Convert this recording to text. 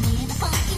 need the funk.